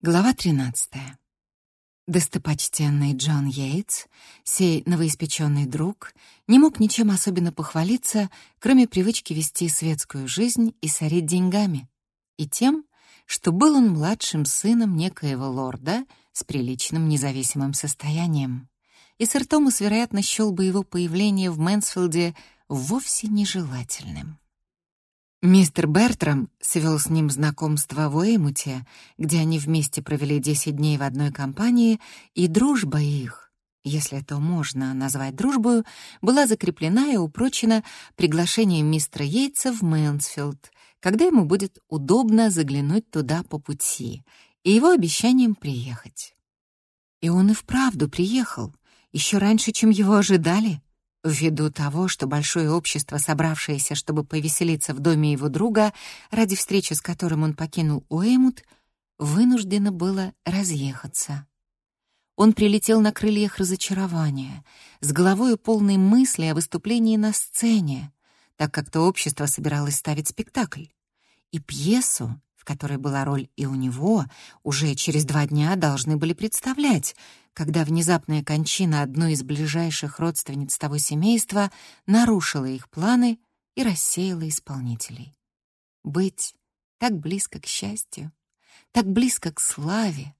Глава 13. Достопочтенный Джон Йейтс, сей новоиспеченный друг, не мог ничем особенно похвалиться, кроме привычки вести светскую жизнь и сорить деньгами, и тем, что был он младшим сыном некоего лорда с приличным независимым состоянием. И сэр Томас, вероятно, счёл бы его появление в Мэнсфилде вовсе нежелательным. Мистер Бертрам свел с ним знакомство в Уэймуте, где они вместе провели 10 дней в одной компании, и дружба их, если это можно назвать дружбой, была закреплена и упрочена приглашением мистера Йейтса в Мэнсфилд, когда ему будет удобно заглянуть туда по пути, и его обещанием приехать. И он и вправду приехал, еще раньше, чем его ожидали. Ввиду того, что большое общество, собравшееся, чтобы повеселиться в доме его друга, ради встречи с которым он покинул Уэймут, вынуждено было разъехаться. Он прилетел на крыльях разочарования, с головой полной мысли о выступлении на сцене, так как то общество собиралось ставить спектакль. И пьесу, в которой была роль и у него, уже через два дня должны были представлять, когда внезапная кончина одной из ближайших родственниц того семейства нарушила их планы и рассеяла исполнителей. Быть так близко к счастью, так близко к славе,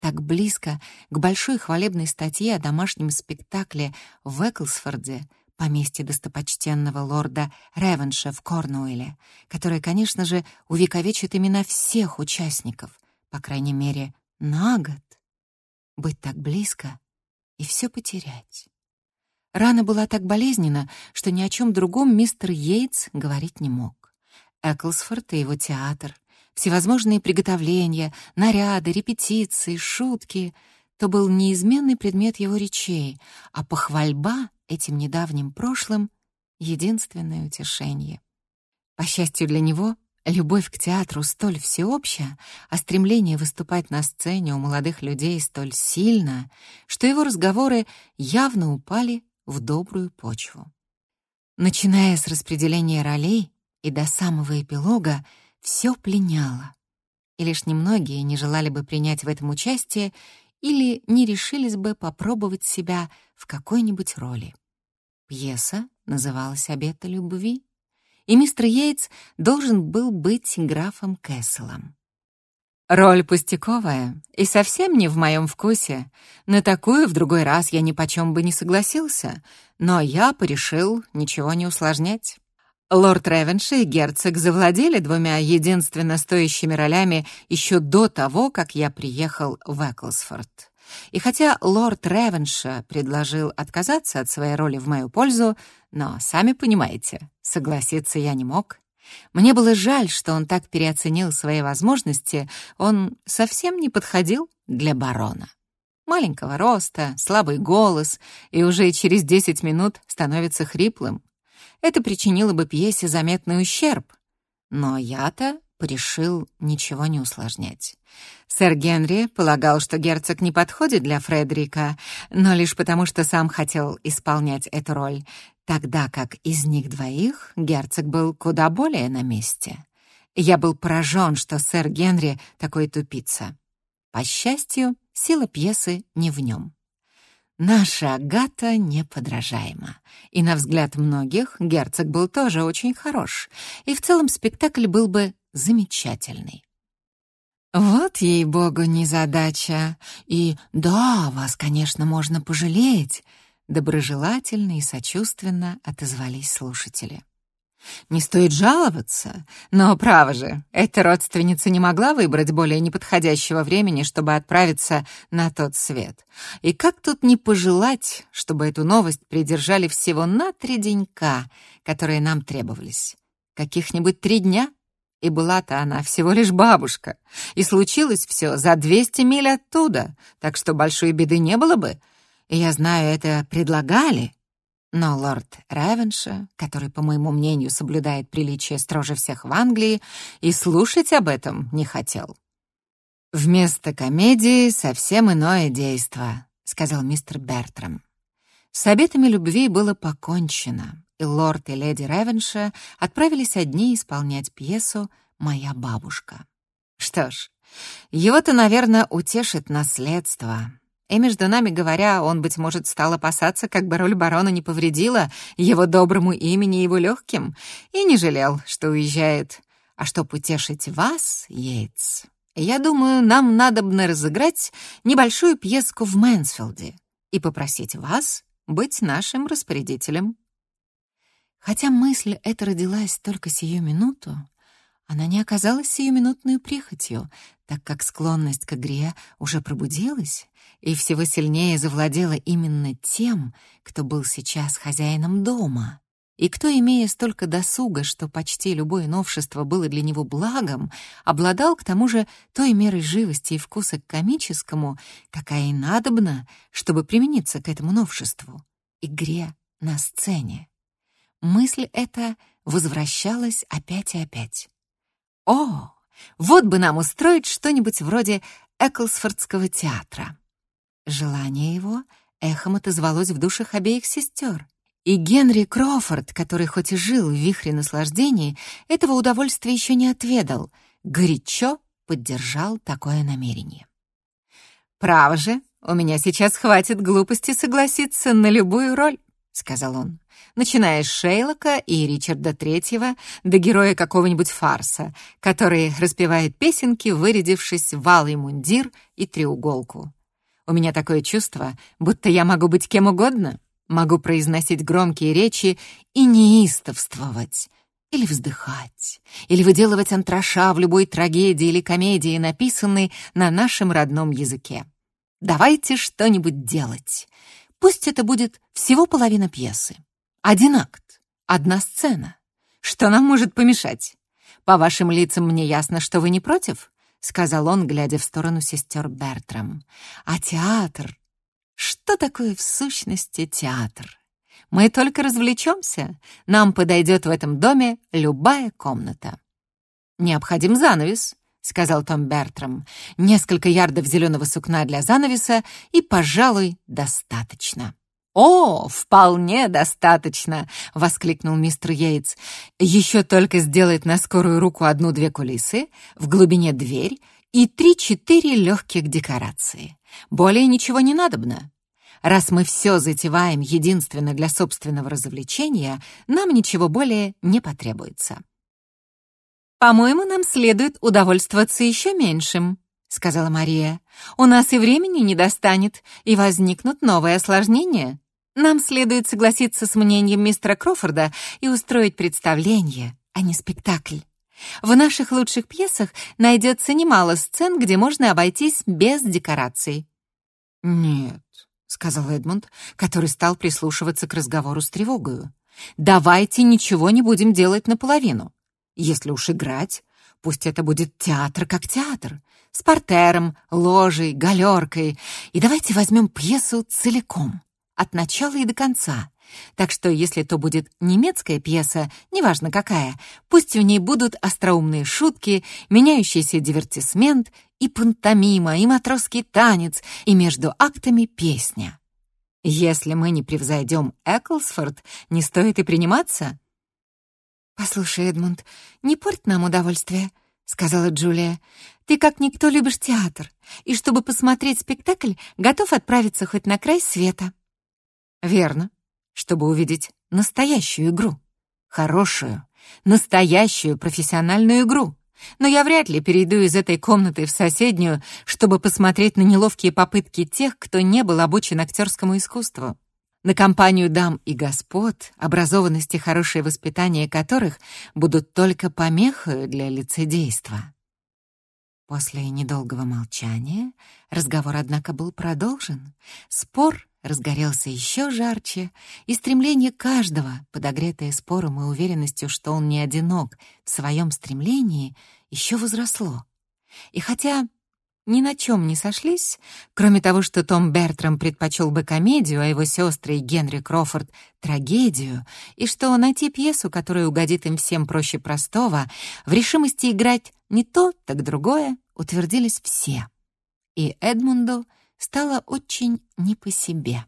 так близко к большой хвалебной статье о домашнем спектакле в Эклсфорде, поместье достопочтенного лорда Ревенша в Корнуэле, которое, конечно же, увековечит имена всех участников, по крайней мере, на год быть так близко и все потерять. Рана была так болезненна, что ни о чем другом мистер Йейтс говорить не мог. Эклсфорд и его театр, всевозможные приготовления, наряды, репетиции, шутки — то был неизменный предмет его речей, а похвальба этим недавним прошлым — единственное утешение. По счастью для него, Любовь к театру столь всеобщая, а стремление выступать на сцене у молодых людей столь сильно, что его разговоры явно упали в добрую почву. Начиная с распределения ролей и до самого эпилога, все пленяло. И лишь немногие не желали бы принять в этом участие или не решились бы попробовать себя в какой-нибудь роли. Пьеса называлась «Обета любви», и мистер Йейтс должен был быть графом Кэсселом. Роль пустяковая и совсем не в моем вкусе. На такую в другой раз я ни почем бы не согласился, но я порешил ничего не усложнять. Лорд Ревенши и герцог завладели двумя единственно стоящими ролями еще до того, как я приехал в Эклсфорд. И хотя лорд Ревенша предложил отказаться от своей роли в мою пользу, но, сами понимаете, согласиться я не мог. Мне было жаль, что он так переоценил свои возможности, он совсем не подходил для барона. Маленького роста, слабый голос, и уже через десять минут становится хриплым. Это причинило бы пьесе заметный ущерб. Но я-то порешил ничего не усложнять. Сэр Генри полагал, что герцог не подходит для Фредерика, но лишь потому, что сам хотел исполнять эту роль, тогда как из них двоих герцог был куда более на месте. Я был поражен, что сэр Генри такой тупица. По счастью, сила пьесы не в нем. Наша Агата неподражаема. И на взгляд многих герцог был тоже очень хорош. И в целом спектакль был бы замечательный. Вот ей-богу незадача. И да, вас, конечно, можно пожалеть. Доброжелательно и сочувственно отозвались слушатели. Не стоит жаловаться, но, право же, эта родственница не могла выбрать более неподходящего времени, чтобы отправиться на тот свет. И как тут не пожелать, чтобы эту новость придержали всего на три денька, которые нам требовались? Каких-нибудь три дня? И была-то она всего лишь бабушка. И случилось все за 200 миль оттуда, так что большой беды не было бы. И я знаю, это предлагали. Но лорд Ревенша, который, по моему мнению, соблюдает приличие строже всех в Англии, и слушать об этом не хотел. «Вместо комедии совсем иное действо», — сказал мистер Бертрам. С обетами любви было покончено и лорд и леди Ревенша отправились одни исполнять пьесу «Моя бабушка». Что ж, Его-то, наверное, утешит наследство. И между нами говоря, он, быть может, стал опасаться, как бы роль барона не повредила его доброму имени и его легким, и не жалел, что уезжает. А чтоб утешить вас, Йейтс, я думаю, нам надо бы разыграть небольшую пьеску в Мэнсфилде и попросить вас быть нашим распорядителем. Хотя мысль эта родилась только сию минуту, она не оказалась сиюминутной прихотью, так как склонность к игре уже пробудилась и всего сильнее завладела именно тем, кто был сейчас хозяином дома. И кто, имея столько досуга, что почти любое новшество было для него благом, обладал к тому же той мерой живости и вкуса к комическому, какая и надобна, чтобы примениться к этому новшеству — игре на сцене. Мысль эта возвращалась опять и опять. О, вот бы нам устроить что-нибудь вроде Эклсфордского театра. Желание его эхом отозвалось в душах обеих сестер. И Генри Крофорд, который хоть и жил в вихре наслаждений, этого удовольствия еще не отведал, горячо поддержал такое намерение. «Право же, у меня сейчас хватит глупости согласиться на любую роль», — сказал он начиная с Шейлока и Ричарда Третьего до героя какого-нибудь фарса, который распевает песенки, вырядившись в алый мундир и треуголку. У меня такое чувство, будто я могу быть кем угодно, могу произносить громкие речи и неистовствовать, или вздыхать, или выделывать антраша в любой трагедии или комедии, написанной на нашем родном языке. Давайте что-нибудь делать. Пусть это будет всего половина пьесы. Один акт, одна сцена. Что нам может помешать? По вашим лицам мне ясно, что вы не против, сказал он, глядя в сторону сестер Бертрам. А театр? Что такое в сущности театр? Мы только развлечемся. Нам подойдет в этом доме любая комната. Необходим занавес, сказал Том Бертрам. Несколько ярдов зеленого сукна для занавеса и, пожалуй, достаточно. «О, вполне достаточно!» — воскликнул мистер Йейтс. «Еще только сделать на скорую руку одну-две кулисы, в глубине дверь и три-четыре легких декорации. Более ничего не надобно. Раз мы все затеваем единственно для собственного развлечения, нам ничего более не потребуется». «По-моему, нам следует удовольствоваться еще меньшим», — сказала Мария. «У нас и времени не достанет, и возникнут новые осложнения». Нам следует согласиться с мнением мистера Крофорда и устроить представление, а не спектакль. В наших лучших пьесах найдется немало сцен, где можно обойтись без декораций. «Нет», — сказал Эдмунд, который стал прислушиваться к разговору с тревогою. «Давайте ничего не будем делать наполовину. Если уж играть, пусть это будет театр как театр, с портером, ложей, галеркой, и давайте возьмем пьесу целиком от начала и до конца. Так что, если то будет немецкая пьеса, неважно какая, пусть в ней будут остроумные шутки, меняющийся дивертисмент и пантомима, и матросский танец, и между актами песня. Если мы не превзойдем Эклсфорд, не стоит и приниматься. «Послушай, Эдмунд, не порть нам удовольствие», — сказала Джулия. «Ты как никто любишь театр, и чтобы посмотреть спектакль, готов отправиться хоть на край света». Верно, чтобы увидеть настоящую игру. Хорошую, настоящую профессиональную игру. Но я вряд ли перейду из этой комнаты в соседнюю, чтобы посмотреть на неловкие попытки тех, кто не был обучен актерскому искусству. На компанию дам и господ, образованность и хорошее воспитание которых будут только помехой для лицедейства. После недолгого молчания разговор, однако, был продолжен. Спор разгорелся еще жарче, и стремление каждого, подогретое спором и уверенностью, что он не одинок в своем стремлении, еще возросло. И хотя ни на чем не сошлись, кроме того, что Том Бертрам предпочел бы комедию, а его сестры и Генри Крофорд — трагедию, и что найти пьесу, которая угодит им всем проще простого, в решимости играть не то, так другое, утвердились все. И Эдмунду стало очень не по себе.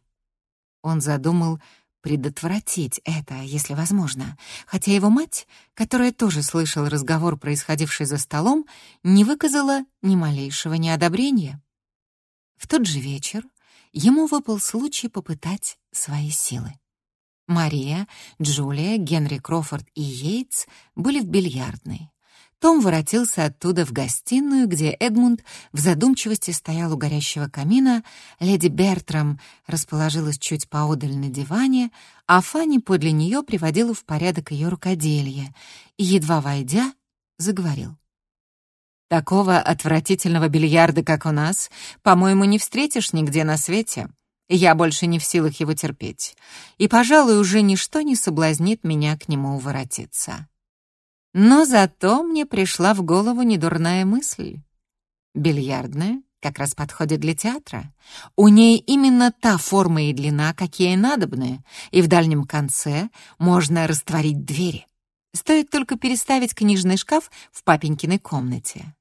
Он задумал предотвратить это, если возможно, хотя его мать, которая тоже слышала разговор, происходивший за столом, не выказала ни малейшего неодобрения. В тот же вечер ему выпал случай попытать свои силы. Мария, Джулия, Генри Крофорд и Йейтс были в бильярдной. Том воротился оттуда в гостиную, где Эдмунд в задумчивости стоял у горящего камина, леди Бертрам расположилась чуть поодаль на диване, а Фанни подле нее приводила в порядок ее рукоделие и, едва войдя, заговорил. «Такого отвратительного бильярда, как у нас, по-моему, не встретишь нигде на свете. Я больше не в силах его терпеть, и, пожалуй, уже ничто не соблазнит меня к нему уворотиться». Но зато мне пришла в голову недурная мысль. Бильярдная как раз подходит для театра. У ней именно та форма и длина, какие надобны, и в дальнем конце можно растворить двери. Стоит только переставить книжный шкаф в папенькиной комнате.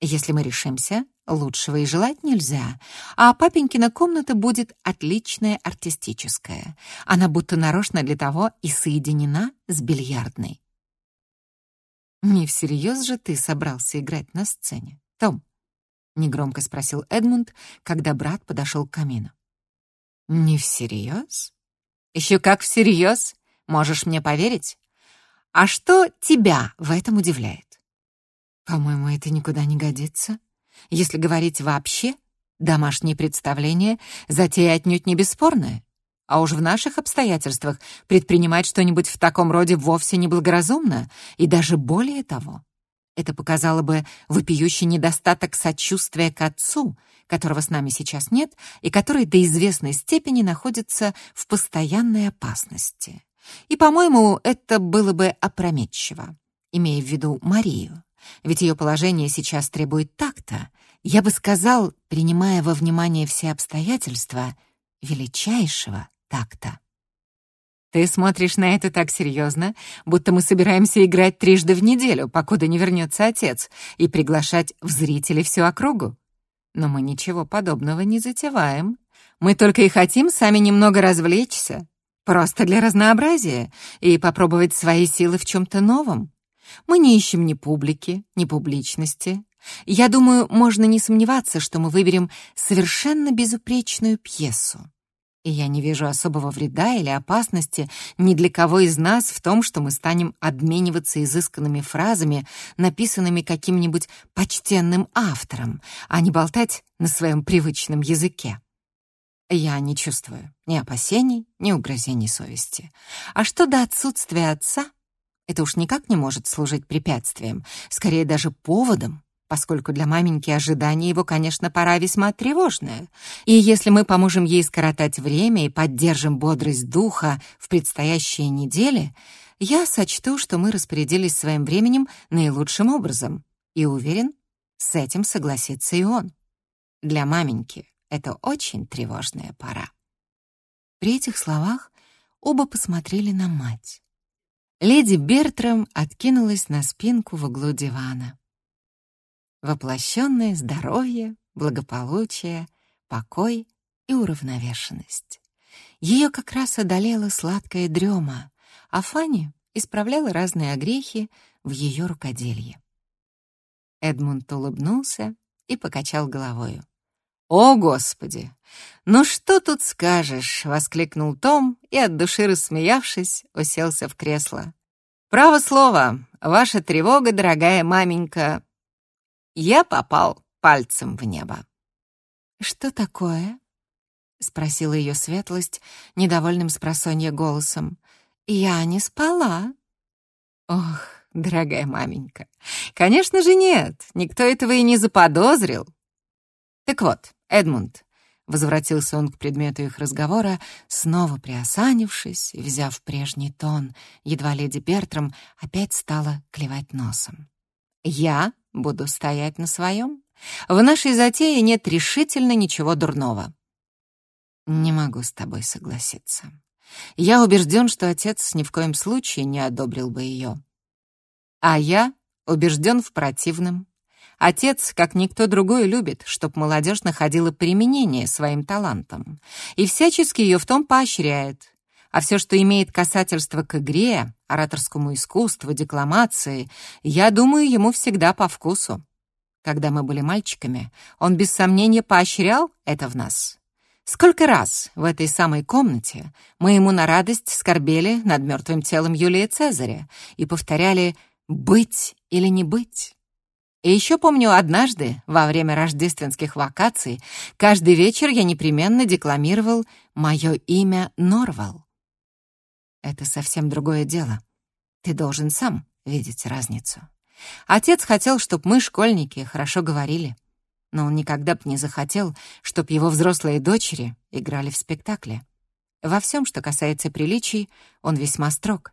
Если мы решимся, лучшего и желать нельзя, а папенькина комната будет отличная артистическая. Она будто нарочно для того и соединена с бильярдной. «Не всерьез же ты собрался играть на сцене, Том?» — негромко спросил Эдмунд, когда брат подошел к камину. «Не всерьез? Еще как всерьез? Можешь мне поверить? А что тебя в этом удивляет?» «По-моему, это никуда не годится. Если говорить вообще, домашние представления — затея отнюдь не бесспорная. А уж в наших обстоятельствах предпринимать что-нибудь в таком роде вовсе неблагоразумно, и даже более того. Это показало бы вопиющий недостаток сочувствия к отцу, которого с нами сейчас нет, и который до известной степени находится в постоянной опасности. И, по-моему, это было бы опрометчиво, имея в виду Марию. Ведь ее положение сейчас требует такта. Я бы сказал, принимая во внимание все обстоятельства, величайшего так-то. Ты смотришь на это так серьезно, будто мы собираемся играть трижды в неделю, покуда не вернется отец, и приглашать в зрители всю округу. Но мы ничего подобного не затеваем. Мы только и хотим сами немного развлечься, просто для разнообразия, и попробовать свои силы в чем-то новом. Мы не ищем ни публики, ни публичности. Я думаю, можно не сомневаться, что мы выберем совершенно безупречную пьесу. И я не вижу особого вреда или опасности ни для кого из нас в том, что мы станем обмениваться изысканными фразами, написанными каким-нибудь почтенным автором, а не болтать на своем привычном языке. Я не чувствую ни опасений, ни угрозений совести. А что до отсутствия отца, это уж никак не может служить препятствием, скорее даже поводом поскольку для маменьки ожидание его, конечно, пора весьма тревожное. И если мы поможем ей скоротать время и поддержим бодрость духа в предстоящие недели, я сочту, что мы распорядились своим временем наилучшим образом. И уверен, с этим согласится и он. Для маменьки это очень тревожная пора. При этих словах оба посмотрели на мать. Леди Бертрам откинулась на спинку в углу дивана воплощенное здоровье, благополучие, покой и уравновешенность. Ее как раз одолела сладкая дрема, а Фанни исправляла разные огрехи в ее рукоделье. Эдмунд улыбнулся и покачал головою. «О, Господи! Ну что тут скажешь?» — воскликнул Том и, от души рассмеявшись, уселся в кресло. «Право слово, ваша тревога, дорогая маменька, я попал пальцем в небо. «Что такое?» — спросила ее светлость недовольным спросонья голосом. «Я не спала». «Ох, дорогая маменька, конечно же нет, никто этого и не заподозрил». «Так вот, Эдмунд», — возвратился он к предмету их разговора, снова приосанившись и взяв прежний тон, едва леди Бертрам опять стала клевать носом. «Я буду стоять на своем. В нашей затее нет решительно ничего дурного. Не могу с тобой согласиться. Я убежден, что отец ни в коем случае не одобрил бы ее. А я убежден в противном. Отец, как никто другой, любит, чтоб молодежь находила применение своим талантам и всячески ее в том поощряет. А все, что имеет касательство к игре, ораторскому искусству, декламации, я думаю, ему всегда по вкусу. Когда мы были мальчиками, он без сомнения поощрял это в нас. Сколько раз в этой самой комнате мы ему на радость скорбели над мертвым телом Юлия Цезаря и повторяли «быть или не быть». И еще помню, однажды, во время рождественских вакаций, каждый вечер я непременно декламировал «Мое имя Норвал». Это совсем другое дело. Ты должен сам видеть разницу. Отец хотел, чтобы мы, школьники, хорошо говорили но он никогда б не захотел, чтобы его взрослые дочери играли в спектакле. Во всем, что касается приличий, он весьма строг.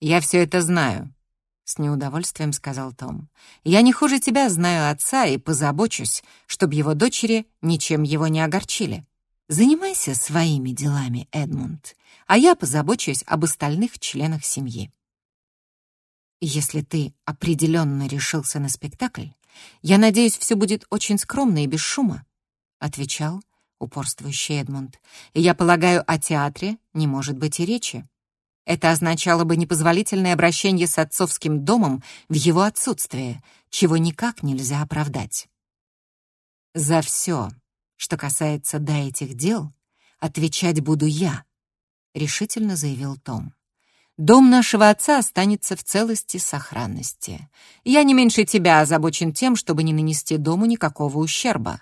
«Я все это знаю», — с неудовольствием сказал Том. «Я не хуже тебя знаю отца и позабочусь, чтобы его дочери ничем его не огорчили. Занимайся своими делами, Эдмунд, а я позабочусь об остальных членах семьи». «Если ты определенно решился на спектакль, я надеюсь, все будет очень скромно и без шума», — отвечал упорствующий Эдмунд. «И я полагаю, о театре не может быть и речи. Это означало бы непозволительное обращение с отцовским домом в его отсутствие, чего никак нельзя оправдать. За все, что касается до этих дел, отвечать буду я, решительно заявил Том. Дом нашего отца останется в целости и сохранности. Я не меньше тебя озабочен тем, чтобы не нанести дому никакого ущерба.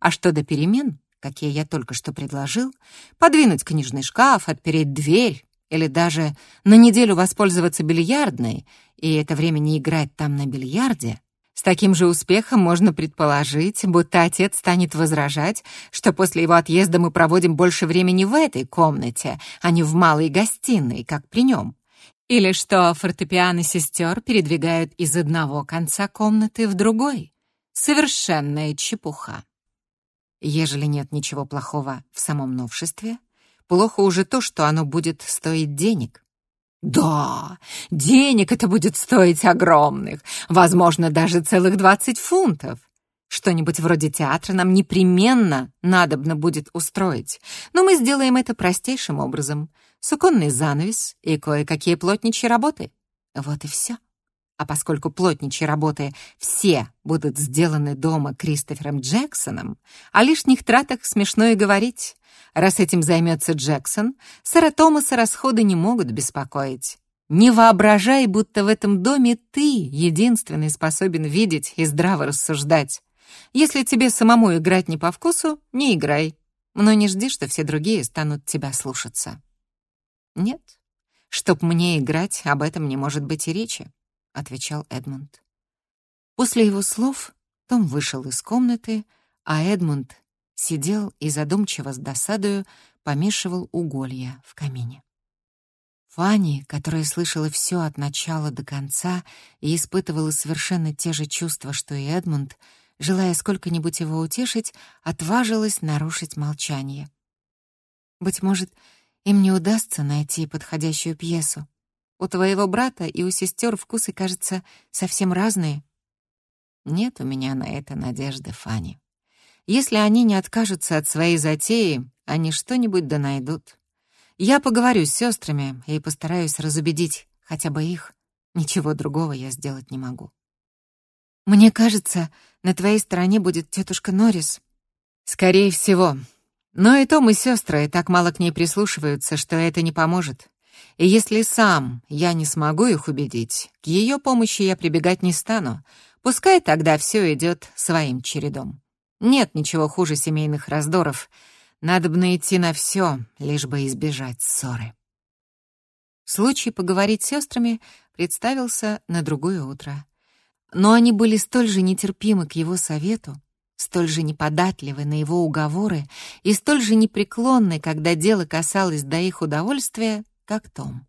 А что до перемен, какие я только что предложил, подвинуть книжный шкаф, отпереть дверь или даже на неделю воспользоваться бильярдной и это время не играть там на бильярде, с таким же успехом можно предположить, будто отец станет возражать, что после его отъезда мы проводим больше времени в этой комнате, а не в малой гостиной, как при нем. Или что фортепиано сестер передвигают из одного конца комнаты в другой. Совершенная чепуха. Ежели нет ничего плохого в самом новшестве, плохо уже то, что оно будет стоить денег. Да, денег это будет стоить огромных, возможно, даже целых двадцать фунтов. Что-нибудь вроде театра нам непременно надобно будет устроить, но мы сделаем это простейшим образом. Суконный занавес и кое-какие плотничьи работы. Вот и все. А поскольку плотничьи работы все будут сделаны дома Кристофером Джексоном, о лишних тратах смешно и говорить. Раз этим займется Джексон, сэра Томаса расходы не могут беспокоить. Не воображай, будто в этом доме ты единственный способен видеть и здраво рассуждать. Если тебе самому играть не по вкусу, не играй. Но не жди, что все другие станут тебя слушаться. Нет, чтоб мне играть, об этом не может быть и речи отвечал Эдмунд. После его слов Том вышел из комнаты, а Эдмунд сидел и задумчиво с досадою помешивал уголья в камине. Фанни, которая слышала все от начала до конца и испытывала совершенно те же чувства, что и Эдмунд, желая сколько-нибудь его утешить, отважилась нарушить молчание. «Быть может, им не удастся найти подходящую пьесу», у твоего брата и у сестер вкусы, кажется, совсем разные. Нет у меня на это надежды, Фанни. Если они не откажутся от своей затеи, они что-нибудь да найдут. Я поговорю с сестрами и постараюсь разубедить хотя бы их. Ничего другого я сделать не могу. Мне кажется, на твоей стороне будет тетушка Норрис. Скорее всего. Но и Том, и сестры так мало к ней прислушиваются, что это не поможет. И если сам я не смогу их убедить, к ее помощи я прибегать не стану. Пускай тогда все идет своим чередом. Нет ничего хуже семейных раздоров. Надо бы идти на все, лишь бы избежать ссоры. Случай поговорить с сестрами представился на другое утро. Но они были столь же нетерпимы к его совету, столь же неподатливы на его уговоры и столь же непреклонны, когда дело касалось до их удовольствия, как Том.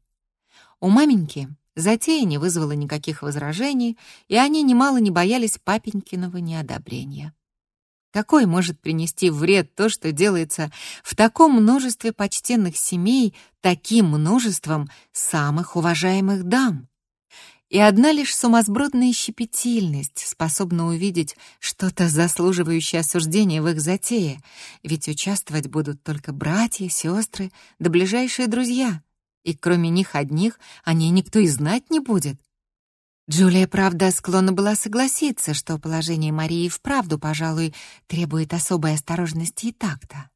У маменьки затея не вызвала никаких возражений, и они немало не боялись папенькиного неодобрения. Какой может принести вред то, что делается в таком множестве почтенных семей, таким множеством самых уважаемых дам? и одна лишь сумасбродная щепетильность способна увидеть что-то заслуживающее осуждения в их затее, ведь участвовать будут только братья, сестры да ближайшие друзья, и кроме них одних о ней никто и знать не будет. Джулия, правда, склонна была согласиться, что положение Марии вправду, пожалуй, требует особой осторожности и такта.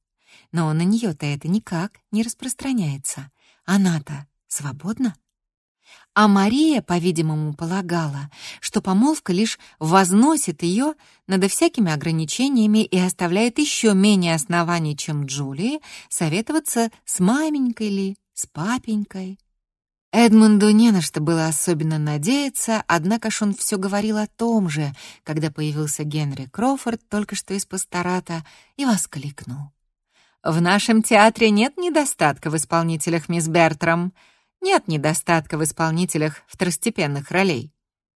Но на нее-то это никак не распространяется. Она-то свободна. А Мария, по-видимому, полагала, что помолвка лишь возносит ее над всякими ограничениями и оставляет еще менее оснований, чем Джулии, советоваться с маменькой ли, с папенькой. Эдмунду не на что было особенно надеяться, однако ж он все говорил о том же, когда появился Генри Кроуфорд только что из пастората и воскликнул. «В нашем театре нет недостатка в исполнителях, мисс Бертрам. Нет недостатка в исполнителях второстепенных ролей.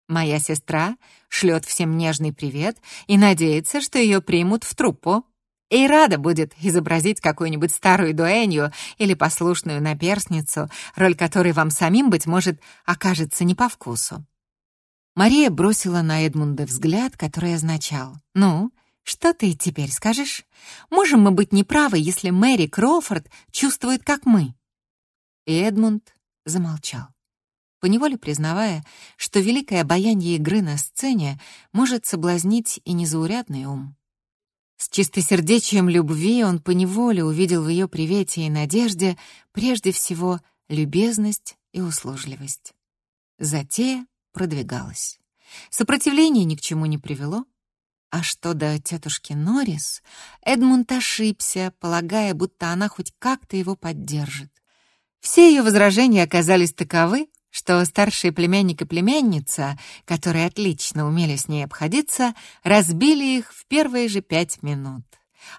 Моя сестра шлет всем нежный привет и надеется, что ее примут в труппу и рада будет изобразить какую-нибудь старую дуэнью или послушную наперсницу, роль которой вам самим, быть может, окажется не по вкусу. Мария бросила на Эдмунда взгляд, который означал «Ну, что ты теперь скажешь? Можем мы быть неправы, если Мэри Кроуфорд чувствует, как мы?» И Эдмунд замолчал, поневоле признавая, что великое обаяние игры на сцене может соблазнить и незаурядный ум. С чистосердечием любви он поневоле увидел в ее привете и надежде прежде всего любезность и услужливость. Затея продвигалась. Сопротивление ни к чему не привело. А что до тетушки Норрис, Эдмунд ошибся, полагая, будто она хоть как-то его поддержит. Все ее возражения оказались таковы, что старший племянник и племянница, которые отлично умели с ней обходиться, разбили их в первые же пять минут.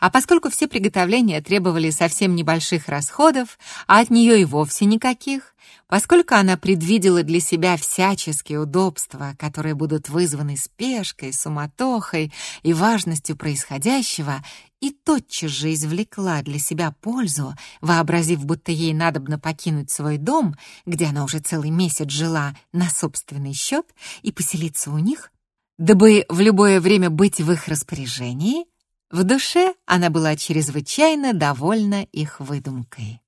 А поскольку все приготовления требовали совсем небольших расходов, а от нее и вовсе никаких, поскольку она предвидела для себя всяческие удобства, которые будут вызваны спешкой, суматохой и важностью происходящего, и тотчас же извлекла для себя пользу, вообразив, будто ей надобно покинуть свой дом, где она уже целый месяц жила на собственный счет, и поселиться у них, дабы в любое время быть в их распоряжении, в душе она была чрезвычайно довольна их выдумкой.